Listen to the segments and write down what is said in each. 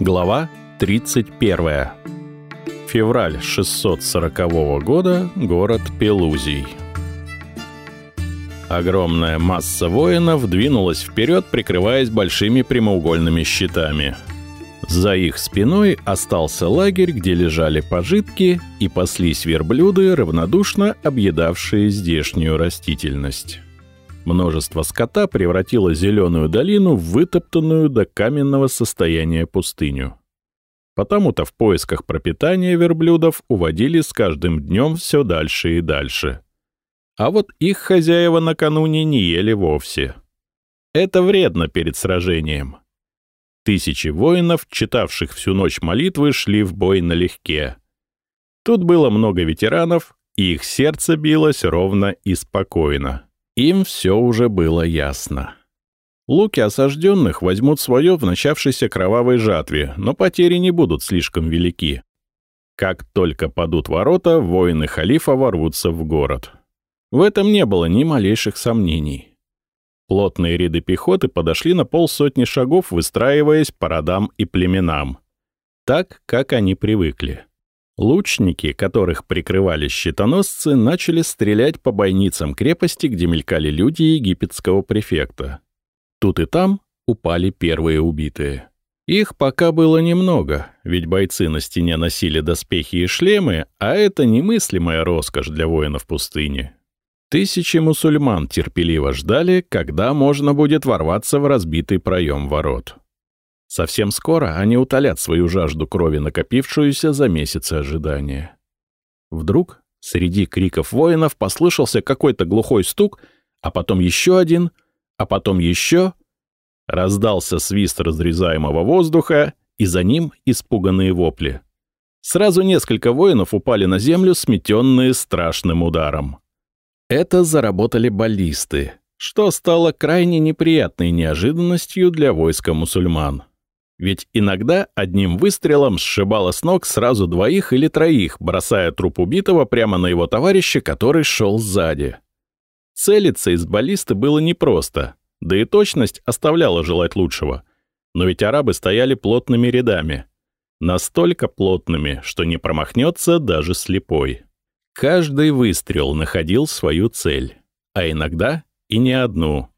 Глава 31. Февраль 640 года. Город Пелузий. Огромная масса воинов двинулась вперед, прикрываясь большими прямоугольными щитами. За их спиной остался лагерь, где лежали пожитки и паслись верблюды, равнодушно объедавшие здешнюю растительность. Множество скота превратило зеленую долину в вытоптанную до каменного состояния пустыню. Потому-то в поисках пропитания верблюдов уводили с каждым днем все дальше и дальше. А вот их хозяева накануне не ели вовсе. Это вредно перед сражением. Тысячи воинов, читавших всю ночь молитвы, шли в бой налегке. Тут было много ветеранов, и их сердце билось ровно и спокойно. Им все уже было ясно. Луки осажденных возьмут свое в начавшейся кровавой жатве, но потери не будут слишком велики. Как только падут ворота, воины халифа ворвутся в город. В этом не было ни малейших сомнений. Плотные ряды пехоты подошли на полсотни шагов, выстраиваясь по родам и племенам. Так, как они привыкли. Лучники, которых прикрывали щитоносцы, начали стрелять по бойницам крепости, где мелькали люди египетского префекта. Тут и там упали первые убитые. Их пока было немного, ведь бойцы на стене носили доспехи и шлемы, а это немыслимая роскошь для воинов пустыни. Тысячи мусульман терпеливо ждали, когда можно будет ворваться в разбитый проем ворот. Совсем скоро они утолят свою жажду крови, накопившуюся за месяцы ожидания. Вдруг среди криков воинов послышался какой-то глухой стук, а потом еще один, а потом еще. Раздался свист разрезаемого воздуха, и за ним испуганные вопли. Сразу несколько воинов упали на землю, сметенные страшным ударом. Это заработали баллисты, что стало крайне неприятной неожиданностью для войска мусульман. Ведь иногда одним выстрелом сшибало с ног сразу двоих или троих, бросая труп убитого прямо на его товарища, который шел сзади. Целиться из баллисты было непросто, да и точность оставляла желать лучшего. Но ведь арабы стояли плотными рядами. Настолько плотными, что не промахнется даже слепой. Каждый выстрел находил свою цель, а иногда и не одну.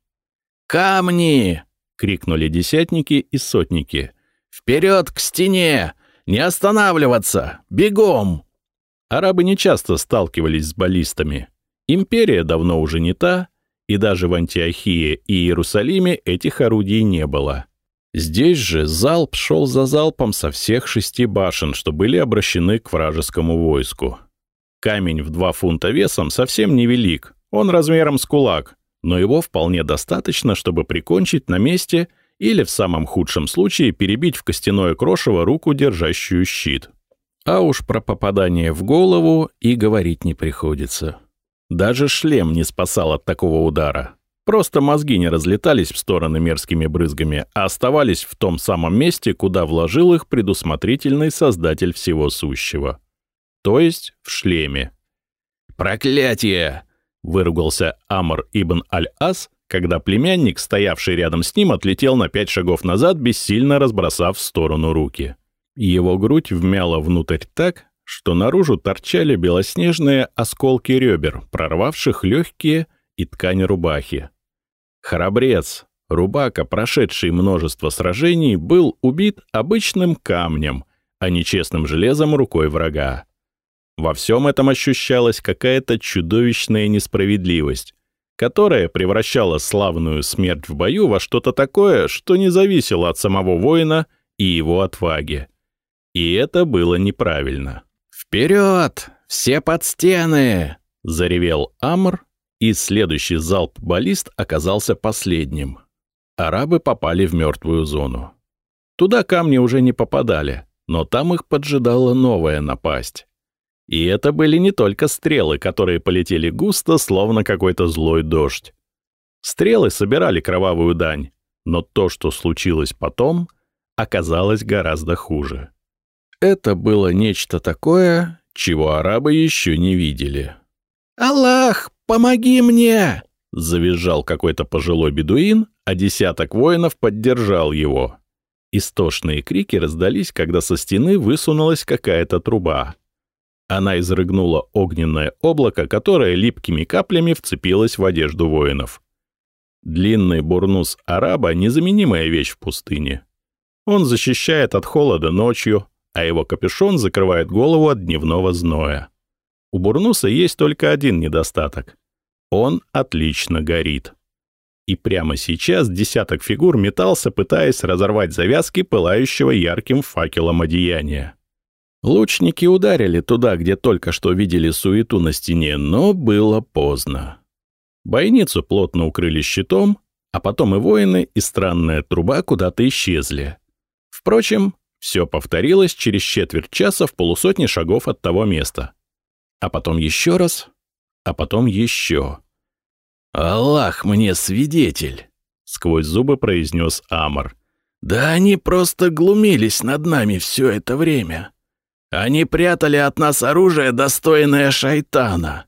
«Камни!» Крикнули десятники и сотники. «Вперед к стене! Не останавливаться! Бегом!» Арабы нечасто сталкивались с баллистами. Империя давно уже не та, и даже в Антиохии и Иерусалиме этих орудий не было. Здесь же залп шел за залпом со всех шести башен, что были обращены к вражескому войску. Камень в два фунта весом совсем невелик, он размером с кулак, но его вполне достаточно, чтобы прикончить на месте или, в самом худшем случае, перебить в костяное крошево руку, держащую щит. А уж про попадание в голову и говорить не приходится. Даже шлем не спасал от такого удара. Просто мозги не разлетались в стороны мерзкими брызгами, а оставались в том самом месте, куда вложил их предусмотрительный создатель всего сущего. То есть в шлеме. «Проклятие!» Выругался Амр ибн Аль-Ас, когда племянник, стоявший рядом с ним, отлетел на пять шагов назад, бессильно разбросав в сторону руки. Его грудь вмяла внутрь так, что наружу торчали белоснежные осколки ребер, прорвавших легкие и ткань рубахи. Храбрец, рубака, прошедший множество сражений, был убит обычным камнем, а не честным железом рукой врага. Во всем этом ощущалась какая-то чудовищная несправедливость, которая превращала славную смерть в бою во что-то такое, что не зависело от самого воина и его отваги. И это было неправильно. «Вперед! Все под стены!» — заревел Амр, и следующий залп баллист оказался последним. Арабы попали в мертвую зону. Туда камни уже не попадали, но там их поджидала новая напасть. И это были не только стрелы, которые полетели густо, словно какой-то злой дождь. Стрелы собирали кровавую дань, но то, что случилось потом, оказалось гораздо хуже. Это было нечто такое, чего арабы еще не видели. «Аллах, помоги мне!» Завизжал какой-то пожилой бедуин, а десяток воинов поддержал его. Истошные крики раздались, когда со стены высунулась какая-то труба. Она изрыгнула огненное облако, которое липкими каплями вцепилось в одежду воинов. Длинный бурнус араба — незаменимая вещь в пустыне. Он защищает от холода ночью, а его капюшон закрывает голову от дневного зноя. У бурнуса есть только один недостаток. Он отлично горит. И прямо сейчас десяток фигур метался, пытаясь разорвать завязки пылающего ярким факелом одеяния. Лучники ударили туда, где только что видели суету на стене, но было поздно. Бойницу плотно укрыли щитом, а потом и воины, и странная труба куда-то исчезли. Впрочем, все повторилось через четверть часа в полусотни шагов от того места. А потом еще раз, а потом еще. «Аллах мне свидетель!» — сквозь зубы произнес Амар. «Да они просто глумились над нами все это время. Они прятали от нас оружие, достойное шайтана.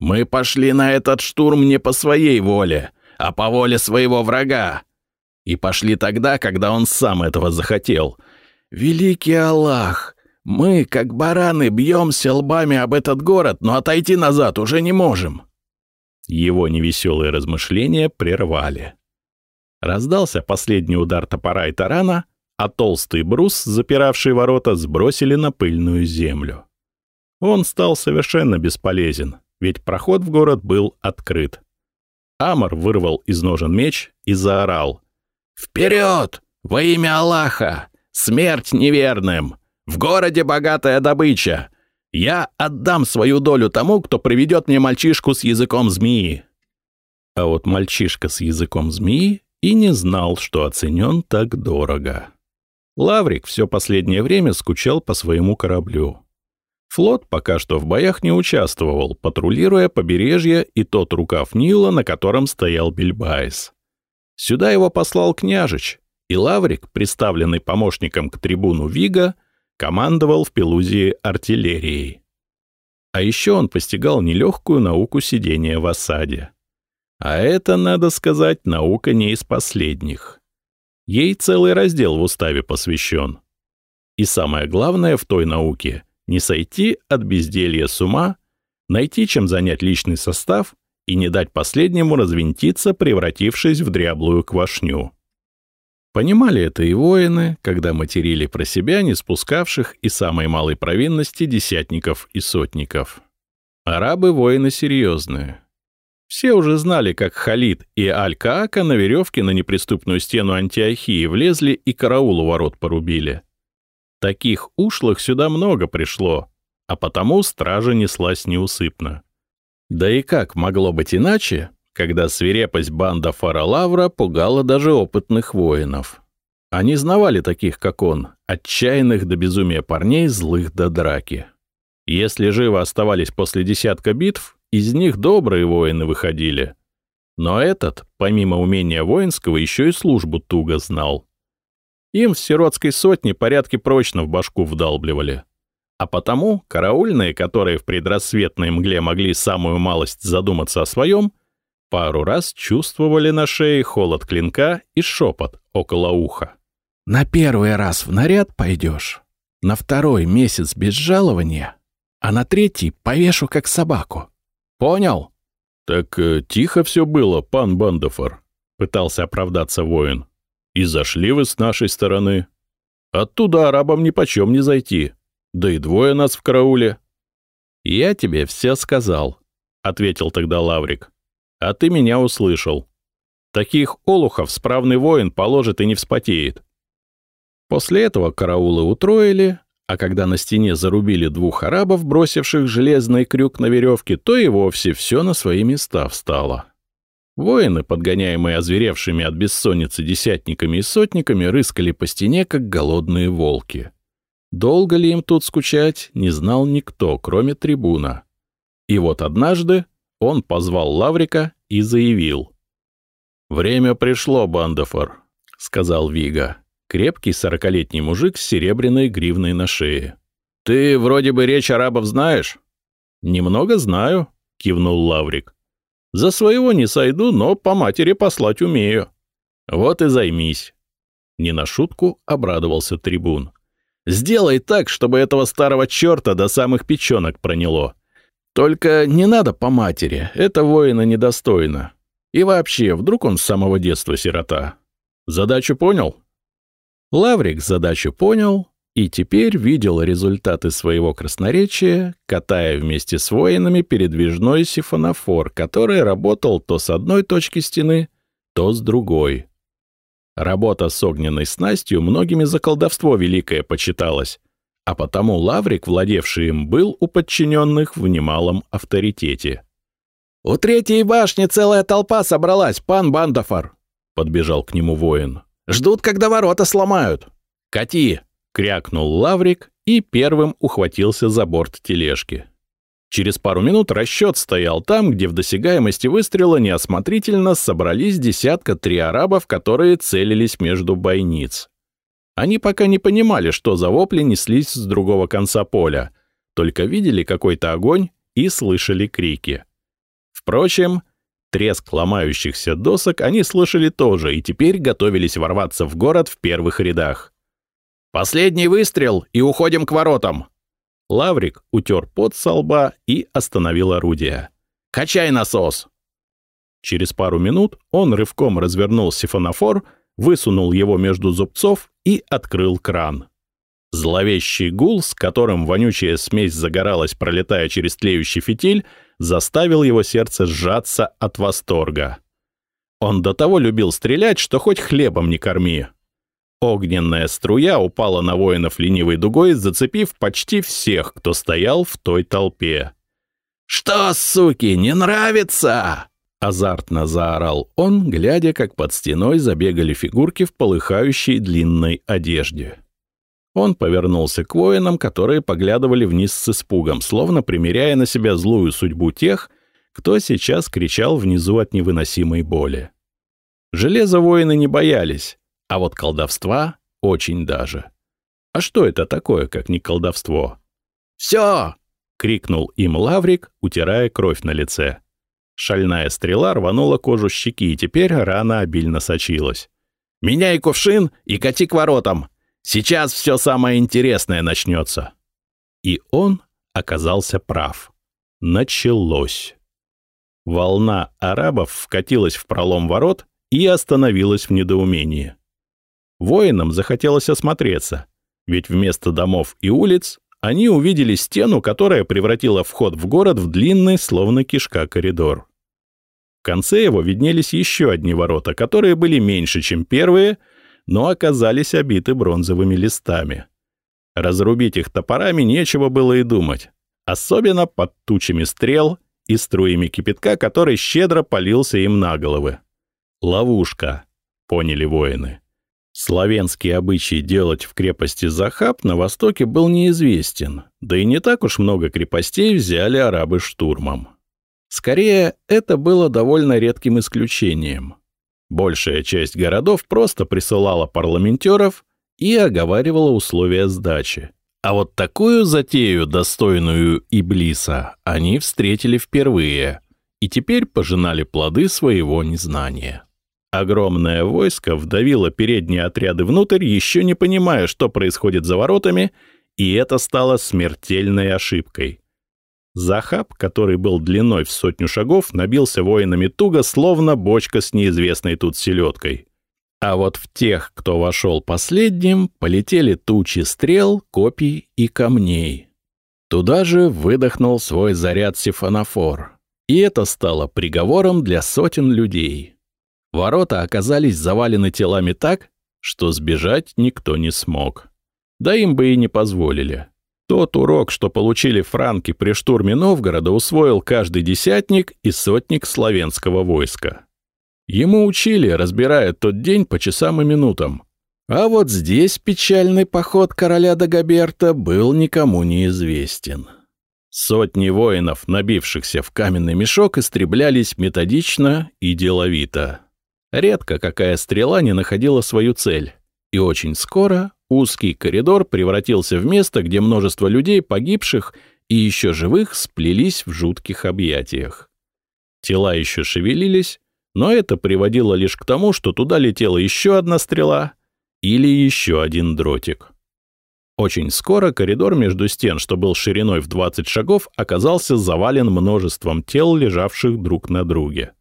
Мы пошли на этот штурм не по своей воле, а по воле своего врага. И пошли тогда, когда он сам этого захотел. Великий Аллах, мы, как бараны, бьемся лбами об этот город, но отойти назад уже не можем». Его невеселые размышления прервали. Раздался последний удар топора и тарана, а толстый брус, запиравший ворота, сбросили на пыльную землю. Он стал совершенно бесполезен, ведь проход в город был открыт. Амар вырвал из ножен меч и заорал. «Вперед! Во имя Аллаха! Смерть неверным! В городе богатая добыча! Я отдам свою долю тому, кто приведет мне мальчишку с языком змеи». А вот мальчишка с языком змеи и не знал, что оценен так дорого. Лаврик все последнее время скучал по своему кораблю. Флот пока что в боях не участвовал, патрулируя побережье и тот рукав Нила, на котором стоял Бельбайс. Сюда его послал княжич, и Лаврик, представленный помощником к трибуну Вига, командовал в Пелузии артиллерией. А еще он постигал нелегкую науку сидения в осаде. А это, надо сказать, наука не из последних. Ей целый раздел в уставе посвящен. И самое главное в той науке — не сойти от безделья с ума, найти чем занять личный состав и не дать последнему развинтиться, превратившись в дряблую квашню. Понимали это и воины, когда материли про себя не спускавших и самой малой провинности десятников и сотников. Арабы — воины серьезные. Все уже знали, как Халид и Аль-Каака на веревке на неприступную стену Антиохии влезли и караул у ворот порубили. Таких ушлых сюда много пришло, а потому стража неслась неусыпно. Да и как могло быть иначе, когда свирепость банда Фаралавра пугала даже опытных воинов? Они знавали таких, как он, отчаянных до безумия парней, злых до драки. Если живо оставались после десятка битв, из них добрые воины выходили. Но этот, помимо умения воинского, еще и службу туго знал. Им в сиротской сотне порядки прочно в башку вдалбливали. А потому караульные, которые в предрассветной мгле могли самую малость задуматься о своем, пару раз чувствовали на шее холод клинка и шепот около уха. «На первый раз в наряд пойдешь, на второй месяц без жалования, а на третий повешу как собаку. Понял?» «Так э, тихо все было, пан Бандафор», — пытался оправдаться воин. «И зашли вы с нашей стороны. Оттуда арабам нипочем не зайти. Да и двое нас в карауле». «Я тебе все сказал», — ответил тогда Лаврик. «А ты меня услышал. Таких олухов справный воин положит и не вспотеет». После этого караулы утроили, а когда на стене зарубили двух арабов, бросивших железный крюк на веревке, то и вовсе все на свои места встало. Воины, подгоняемые озверевшими от бессонницы десятниками и сотниками, рыскали по стене, как голодные волки. Долго ли им тут скучать, не знал никто, кроме трибуна. И вот однажды он позвал Лаврика и заявил. «Время пришло, Бандафор», — сказал Вига крепкий сорокалетний мужик с серебряной гривной на шее. «Ты вроде бы речь арабов знаешь?» «Немного знаю», — кивнул Лаврик. За своего не сойду, но по матери послать умею. Вот и займись. Не на шутку обрадовался трибун. Сделай так, чтобы этого старого черта до самых печенок проняло. Только не надо по матери, это воина недостойно. И вообще, вдруг он с самого детства сирота. Задачу понял? Лаврик задачу понял и теперь видел результаты своего красноречия, катая вместе с воинами передвижной сифонофор, который работал то с одной точки стены, то с другой. Работа с огненной снастью многими за колдовство великое почиталась, а потому Лаврик, владевший им, был у подчиненных в немалом авторитете. «У третьей башни целая толпа собралась, пан Бандафор!» — подбежал к нему воин. «Ждут, когда ворота сломают!» «Кати!» — крякнул Лаврик и первым ухватился за борт тележки. Через пару минут расчет стоял там, где в досягаемости выстрела неосмотрительно собрались десятка три арабов, которые целились между бойниц. Они пока не понимали, что за вопли неслись с другого конца поля, только видели какой-то огонь и слышали крики. Впрочем, треск ломающихся досок они слышали тоже и теперь готовились ворваться в город в первых рядах. «Последний выстрел и уходим к воротам!» Лаврик утер пот со лба и остановил орудие. «Качай насос!» Через пару минут он рывком развернул сифонофор, высунул его между зубцов и открыл кран. Зловещий гул, с которым вонючая смесь загоралась, пролетая через тлеющий фитиль, заставил его сердце сжаться от восторга. Он до того любил стрелять, что хоть хлебом не корми. Огненная струя упала на воинов ленивой дугой, зацепив почти всех, кто стоял в той толпе. «Что, суки, не нравится?» Азартно заорал он, глядя, как под стеной забегали фигурки в полыхающей длинной одежде. Он повернулся к воинам, которые поглядывали вниз с испугом, словно примеряя на себя злую судьбу тех, кто сейчас кричал внизу от невыносимой боли. Железо воины не боялись, а вот колдовства очень даже. А что это такое, как не колдовство? «Все!» — крикнул им Лаврик, утирая кровь на лице. Шальная стрела рванула кожу щеки, и теперь рана обильно сочилась. «Меняй кувшин и кати к воротам! Сейчас все самое интересное начнется!» И он оказался прав. Началось. Волна арабов вкатилась в пролом ворот и остановилась в недоумении. Воинам захотелось осмотреться, ведь вместо домов и улиц они увидели стену, которая превратила вход в город в длинный, словно кишка, коридор. В конце его виднелись еще одни ворота, которые были меньше, чем первые, но оказались обиты бронзовыми листами. Разрубить их топорами нечего было и думать, особенно под тучами стрел и струями кипятка, который щедро полился им на головы. «Ловушка», — поняли воины. Славянский обычай делать в крепости Захаб на востоке был неизвестен, да и не так уж много крепостей взяли арабы штурмом. Скорее, это было довольно редким исключением. Большая часть городов просто присылала парламентеров и оговаривала условия сдачи. А вот такую затею, достойную Иблиса, они встретили впервые и теперь пожинали плоды своего незнания. Огромное войско вдавило передние отряды внутрь, еще не понимая, что происходит за воротами, и это стало смертельной ошибкой. Захаб, который был длиной в сотню шагов, набился воинами туго, словно бочка с неизвестной тут селедкой. А вот в тех, кто вошел последним, полетели тучи стрел, копий и камней. Туда же выдохнул свой заряд сифонофор. И это стало приговором для сотен людей. Ворота оказались завалены телами так, что сбежать никто не смог. Да им бы и не позволили. Тот урок, что получили франки при штурме Новгорода, усвоил каждый десятник и сотник славянского войска. Ему учили, разбирая тот день по часам и минутам. А вот здесь печальный поход короля Дагоберта был никому неизвестен. Сотни воинов, набившихся в каменный мешок, истреблялись методично и деловито. Редко какая стрела не находила свою цель, и очень скоро узкий коридор превратился в место, где множество людей, погибших и еще живых, сплелись в жутких объятиях. Тела еще шевелились, но это приводило лишь к тому, что туда летела еще одна стрела или еще один дротик. Очень скоро коридор между стен, что был шириной в 20 шагов, оказался завален множеством тел, лежавших друг на друге.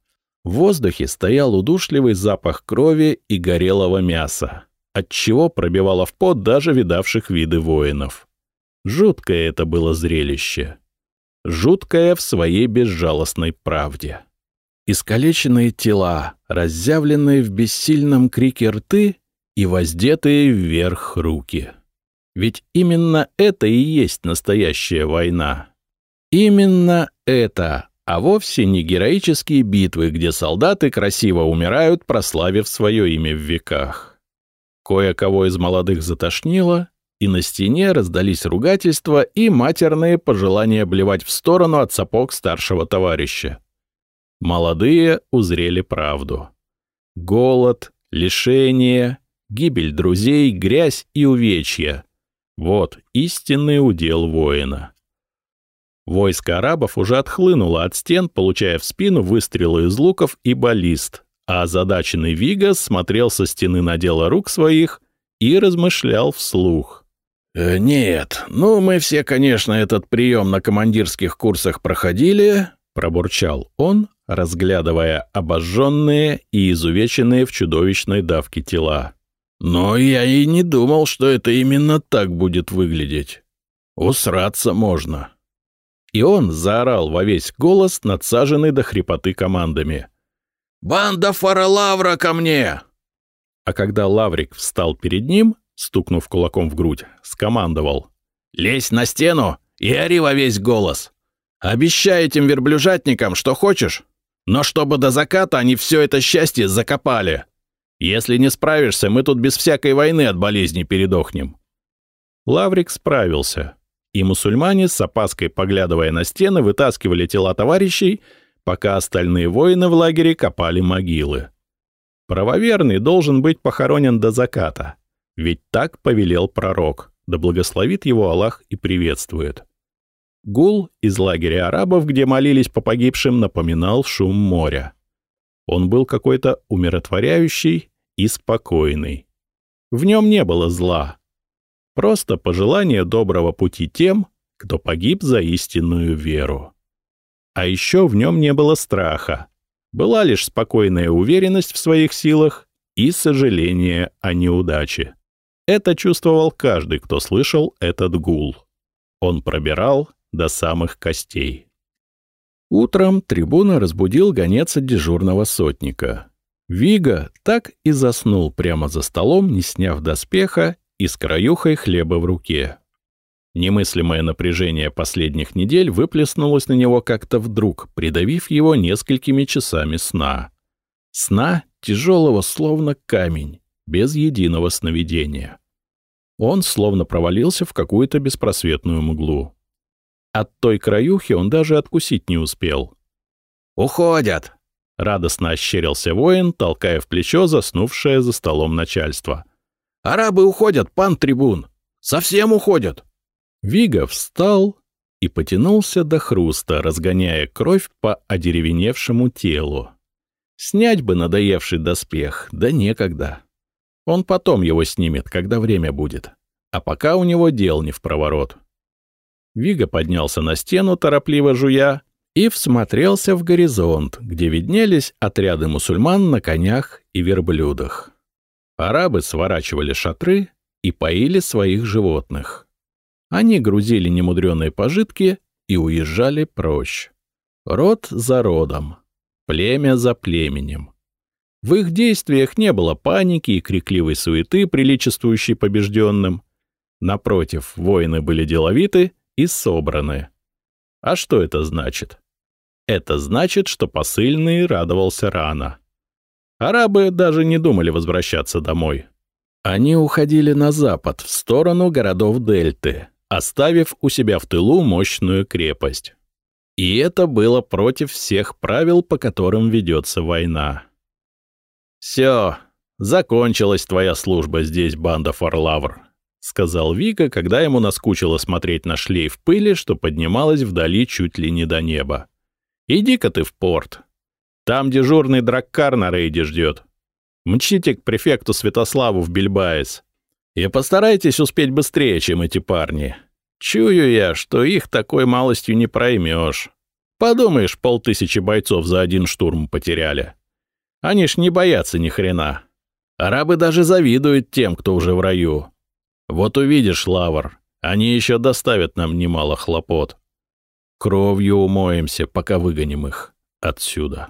В воздухе стоял удушливый запах крови и горелого мяса, отчего пробивало в пот даже видавших виды воинов. Жуткое это было зрелище. Жуткое в своей безжалостной правде. Искалеченные тела, разъявленные в бессильном крике рты и воздетые вверх руки. Ведь именно это и есть настоящая война. Именно это, а вовсе не героические битвы, где солдаты красиво умирают, прославив свое имя в веках. Кое-кого из молодых затошнило, и на стене раздались ругательства и матерные пожелания блевать в сторону от сапог старшего товарища. Молодые узрели правду. Голод, лишение, гибель друзей, грязь и увечья — вот истинный удел воина. Войско арабов уже отхлынуло от стен, получая в спину выстрелы из луков и баллист, а озадаченный Вигас смотрел со стены на дело рук своих и размышлял вслух. «Э, «Нет, ну мы все, конечно, этот прием на командирских курсах проходили», — пробурчал он, разглядывая обожженные и изувеченные в чудовищной давке тела. «Но я и не думал, что это именно так будет выглядеть. Усраться можно» и он заорал во весь голос, надсаженный до хрипоты командами. «Банда Фаралавра ко мне!» А когда Лаврик встал перед ним, стукнув кулаком в грудь, скомандовал. «Лезь на стену и ори во весь голос! Обещай этим верблюжатникам, что хочешь, но чтобы до заката они все это счастье закопали. Если не справишься, мы тут без всякой войны от болезни передохнем». Лаврик справился и мусульмане, с опаской поглядывая на стены, вытаскивали тела товарищей, пока остальные воины в лагере копали могилы. Правоверный должен быть похоронен до заката, ведь так повелел пророк, да благословит его Аллах и приветствует. Гул из лагеря арабов, где молились по погибшим, напоминал шум моря. Он был какой-то умиротворяющий и спокойный. В нем не было зла, Просто пожелание доброго пути тем, кто погиб за истинную веру. А еще в нем не было страха. Была лишь спокойная уверенность в своих силах и сожаление о неудаче. Это чувствовал каждый, кто слышал этот гул. Он пробирал до самых костей. Утром трибуна разбудил гонец от дежурного сотника. Вига так и заснул прямо за столом, не сняв доспеха и с краюхой хлеба в руке. Немыслимое напряжение последних недель выплеснулось на него как-то вдруг, придавив его несколькими часами сна. Сна тяжелого, словно камень, без единого сновидения. Он словно провалился в какую-то беспросветную мглу. От той краюхи он даже откусить не успел. «Уходят!» — радостно ощерился воин, толкая в плечо заснувшее за столом начальство — Арабы уходят, пан трибун! Совсем уходят!» Вига встал и потянулся до хруста, разгоняя кровь по одеревеневшему телу. Снять бы надоевший доспех, да некогда. Он потом его снимет, когда время будет. А пока у него дел не в проворот. Вига поднялся на стену, торопливо жуя, и всмотрелся в горизонт, где виднелись отряды мусульман на конях и верблюдах. Арабы сворачивали шатры и поили своих животных. Они грузили немудреные пожитки и уезжали прочь. Род за родом, племя за племенем. В их действиях не было паники и крикливой суеты, приличествующей побежденным. Напротив, воины были деловиты и собраны. А что это значит? Это значит, что посыльный радовался рано. Арабы даже не думали возвращаться домой. Они уходили на запад, в сторону городов Дельты, оставив у себя в тылу мощную крепость. И это было против всех правил, по которым ведется война. «Все, закончилась твоя служба здесь, банда Фарлавр», — сказал Вика, когда ему наскучило смотреть на шлейф пыли, что поднималась вдали чуть ли не до неба. «Иди-ка ты в порт. Там дежурный драккар на рейде ждет. Мчите к префекту Святославу в Бельбаес. И постарайтесь успеть быстрее, чем эти парни. Чую я, что их такой малостью не проймешь. Подумаешь, полтысячи бойцов за один штурм потеряли. Они ж не боятся ни хрена. Арабы даже завидуют тем, кто уже в раю. Вот увидишь, Лавр, они еще доставят нам немало хлопот. Кровью умоемся, пока выгоним их отсюда.